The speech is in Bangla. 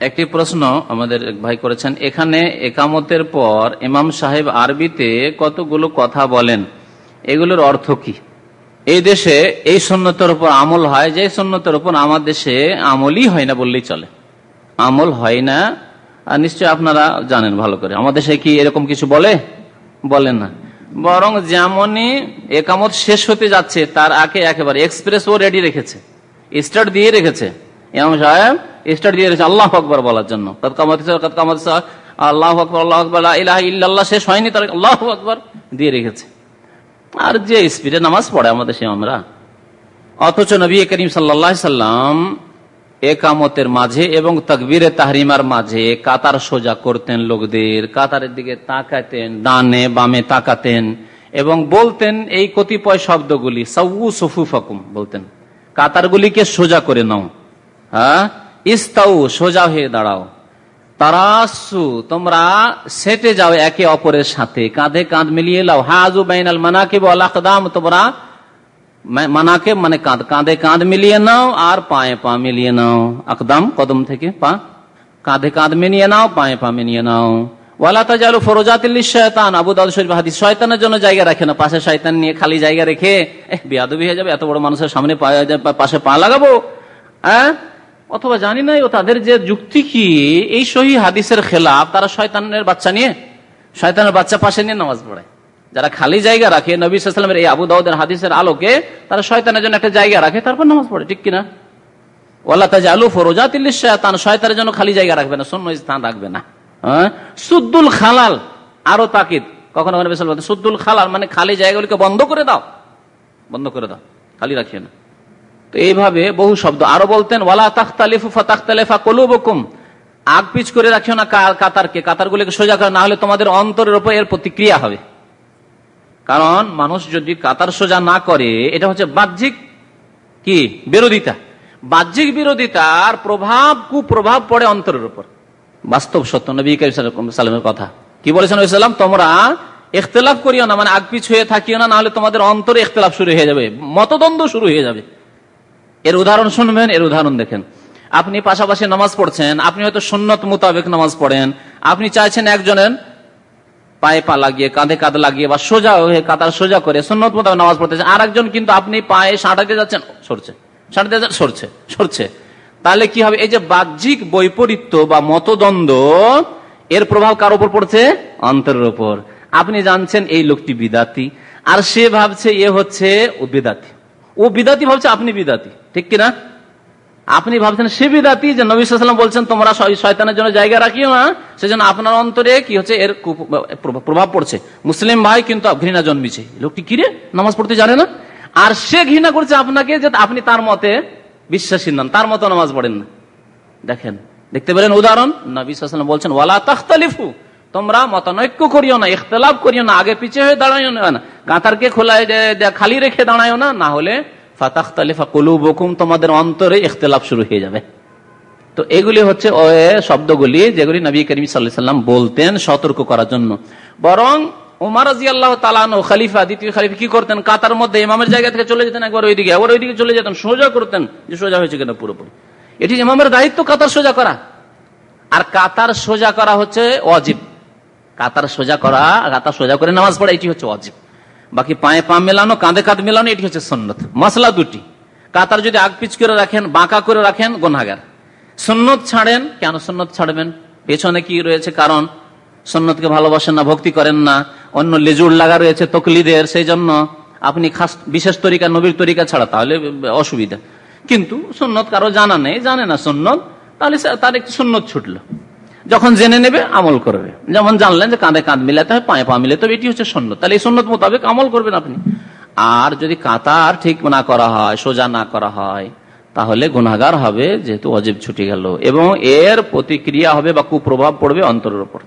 একটি প্রশ্ন আমাদের ভাই করেছেন, এখানে একামতের পর ইমাম সাহেব আরবিতে কতগুলো কথা বলেন? এগুলোর অর্থ কি? এই দেশে এই সন্ন্যতের উপর আমল হয়, যে সন্ন্যতের উপর আমার দেশে আমলই হয় না বললেই চলে। আমল হয় না, আর নিশ্চয় আপনারা জানেন ভালো করে। আমাদের দেশে কি এরকম কিছু বলে? বলেন না। বরং যেমনই একামত শেষ হতে যাচ্ছে, তার আগে একেবারে এক্সপ্রেস ও রেডি রেখেছে। স্টার্ট দিয়ে রেখেছে। ইমাম সাহেব, স্টার্ট দিয়ে রেখেছে আল্লাহ আকবর বলার জন্য। আল্লাহ আকবর আল্লাহ আকবর ইল্লাহ শেষ হয়নি, তার আল্লাহ আকবর দিয়ে রেখেছে। আর যে স্পিডে নামাজ পড়ে আমাদের সে আমরা। অথচ নবী করিম সাল্লা সাল্লাম একামতের মাঝে এবং তকবিরে তাহরিমার মাঝে কাতার সোজা করতেন লোকদের, কাতারের দিকে তাকাতেন, ডানে বামে তাকাতেন এবং বলতেন এই কতিপয় শব্দগুলি সউ সফু ফকুম বলতেন। কাতারগুলিকে সোজা করে নাও। হ্যাঁ? ইস্তাউ, সোজা হয়ে দাঁড়াও। তারাসু, তোমরা সেটে যাও একে অপরের সাথে। কাঁধে কাঁধ মিলিয়ে লাও। হাজু বাইনাল মানাকে আলাকদাম তোমরা মানাকে মানে কাঁধ। কাঁধে কাঁধ মিলিয়ে নাও আর পায়ে পা মিলিয়ে নাও। আকদাম, কদম থেকে পা। কাঁধে কাঁধ মিলিয়ে নাও, পায়ে পা মিলিয়ে নাও। ওয়ালা তাজালু ফরোজাতিল্লি শয়তান আবু দাউদ শরীফ শয়তানের জন্য জায়গা রাখে না। পাশে শয়তান নিয়ে খালি জায়গা রেখে বিয়াদবি হয়ে যাবে, এত বড় মানুষের সামনে পাশে পা লাগাবো। হ্যাঁ? অথবা জানি না ও তাদের যে যুক্তি কি, এই সহি হাদিসের খেলাফ, তারা শয়তানের বাচ্চা নিয়ে, শয়তানের বাচ্চা পাশে নিয়ে নামাজ পড়ে। যারা খালি জায়গা রাখে, নবী এই আবু দাউদের হাদিসের আলোকে, তারা শয়তানের জন্য একটা জায়গা রাখে, তারপর নামাজ পড়ে, ঠিক কিনা? ওল্লা তাজ আলু ফরোজাতিল্লি শয়তান শয়তানের জন্য খালি জায়গা রাখবে না, শূন্য স্থান রাখবে না। হ্যাঁ? সুদ্দুল খালাল, আরও তাকিদ। কখনো কখনো সুদ্দুল খালাল মানে খালি জায়গাগুলিকে বন্ধ করে দাও। বন্ধ করে দাও, খালি রাখিও না। তো এইভাবে বহু শব্দ। আরও বলতেন, ওয়ালা তাখতালিফা তাখতালেফা কলুবকুম। আগ পিছ করে রাখিও না কাতারকে। কাতারগুলিকে সোজা করে, না হলে তোমাদের অন্তরের উপর এর প্রতিক্রিয়া হবে। কারণ মানুষ যদি কাতার সোজা না করে, এটা হচ্ছে বাহ্যিক কি? বিরোধিতা। বাহ্যিক বিরোধিতার প্রভাব, কুপ্রভাব পড়ে অন্তরের উপর। বাস্তব সত্য, নবী সালামের কথা। কি বলেছেন সাল্লাম তোমরা ইখতলাফ করিও না মানে আগ পিছ হয়ে থাকিও না নাহলে তোমাদের অন্তরে ইখতলাফ শুরু হয়ে যাবে, মতদ্বন্দ্ব শুরু হয়ে যাবে। এর উদাহরণ শুনবেন, এর উদাহরণ দেখেন। আপনি পাশাপাশি নামাজ পড়ছেন, আপনি হয়তো সুন্নত মোতাবেক নামাজ পড়েন, আপনি চাইছেন একজনের পায়ে পা লাগিয়ে, কাঁধে কাঁধ লাগিয়ে বা সোজা হয়ে কাতার সোজা করে সুন্নত মোতাবেক নামাজ পড়তেছেন আর একজন কিন্তু আপনি পায়ে সাঁটাতে যাচ্ছেন, সরছে। সাঁটাতে যাচ্ছেন, সরছে সরছে। তাহলে কি হবে? এই যে বাহ্যিক বৈপরীত্য বা মতদ্বন্দ্ব, এর প্রভাব কার উপর পড়ছে? অন্তরের উপর। আপনি জানছেন এই লোকটি বিদাতি, আর সে ভাবছে এ হচ্ছে বিদাতি ও বিদাতি ভাবছে, আপনি বিদাতি। ঠিক কিনা? আপনি ভাবছেন, সে বিদাতি যে নবী সাল্লাম বলছেন, তোমরা শয়তানের জন্য জায়গা রাখিও না। সেজন্য আপনার অন্তরে কি হচ্ছে, এর প্রভাব পড়ছে। মুসলিম ভাই কিন্তু ঘৃণা জন্মিছে। লোকটি কিরে নামাজ পড়তে জানে না? আর সে ঘৃণা করছে আপনাকে যে আপনি তার মতে বিশ্বাসী নন, তার মতো নামাজ পড়েন না। দেখেন, দেখতে পেলেন উদাহরণ? নবী বলছেন, ওয়ালা তাখতালিফু। তোমরা মতানৈক্য করিও না, ইখতলাফ করিও না, আগে পিছিয়ে হয়ে দাঁড়াইও না। কাতারকে খোলায় খালি রেখে দাঁড়াইও না না হলে ফাতাখতালিফা কলু বকুম তোমাদের অন্তরে ইখতলাফ শুরু হয়ে যাবে। তো এগুলি হচ্ছে শব্দগুলি যেগুলি নবী করিম সাল্লাম বলতেন সতর্ক করার জন্য। বরং খালিফা, দ্বিতীয় খালিফা কি করতেন? কাতার মধ্যে ইমামের জায়গা থেকে চলে যেতেন একবার ওইদিকে একবার ওইদিকে চলে যেতেন, সোজা করতেন যে সোজা হয়েছে কিনা পুরোপুরি। এটি ইমামের দায়িত্ব কাতার সোজা করা। আর কাতার সোজা করা হচ্ছে অজিব কাতার সোজা করা, কাতার সোজা করে নামাজ পড়া, এটি হচ্ছে অজিব বাকি পায়ে পা মেলানো, কাঁধে কাঁধ মেলানো, এটি হচ্ছে সন্ন্যত মশলা দুটি। কাতার যদি আগ পিচ করে রাখেন, বাঁকা করে রাখেন গোনাগার সন্ন্যত ছাড়েন, কেন সন্ন্যত ছাড়বেন? পেছনে কি রয়েছে কারণ? সন্ন্যতকে ভালোবাসেন না, ভক্তি করেন না। অন্য লেজুর লাগা রয়েছে তকলিদের, সেই জন্য আপনি খাস, বিশেষ তরিকা, নবীর তরিকা ছাড়া তাহলে অসুবিধা। কিন্তু সন্ন্যত কারও জানা নেই, জানে না সন্ন্যত তাহলে তার একটু সন্ন্যত ছুটলো। যখন জেনে নেবে, আমল করবে। যেমন জানলেন যে কাঁধে কাঁধ মিলাতে হয়, পায়ে পা মিলাতে হবে, এটি হচ্ছে সন্ন্যত তাহলে এই সন্ন্যত মোতাবেক আমল করবেন আপনি। আর যদি কাতার ঠিক না করা হয়, সোজা না করা হয়, তাহলে গুনাগার হবে, যেহেতু অজীব ছুটি গেল। এবং এর প্রতিক্রিয়া হবে বা কুপ্রভাব পড়বে অন্তরের উপর।